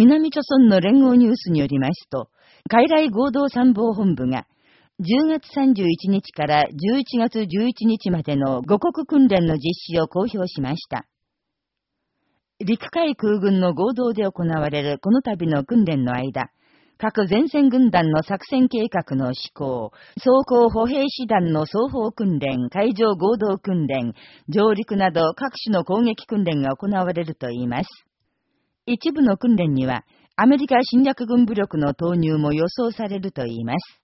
南朝村の連合ニュースによりますと、海来合同参謀本部が、10月31日から11月11日までの五国訓練の実施を公表しました。陸海空軍の合同で行われるこの度の訓練の間、各前線軍団の作戦計画の施行、装甲歩兵師団の双方訓練、海上合同訓練、上陸など各種の攻撃訓練が行われるといいます。一部の訓練には、アメリカ侵略軍武力の投入も予想されるといいます。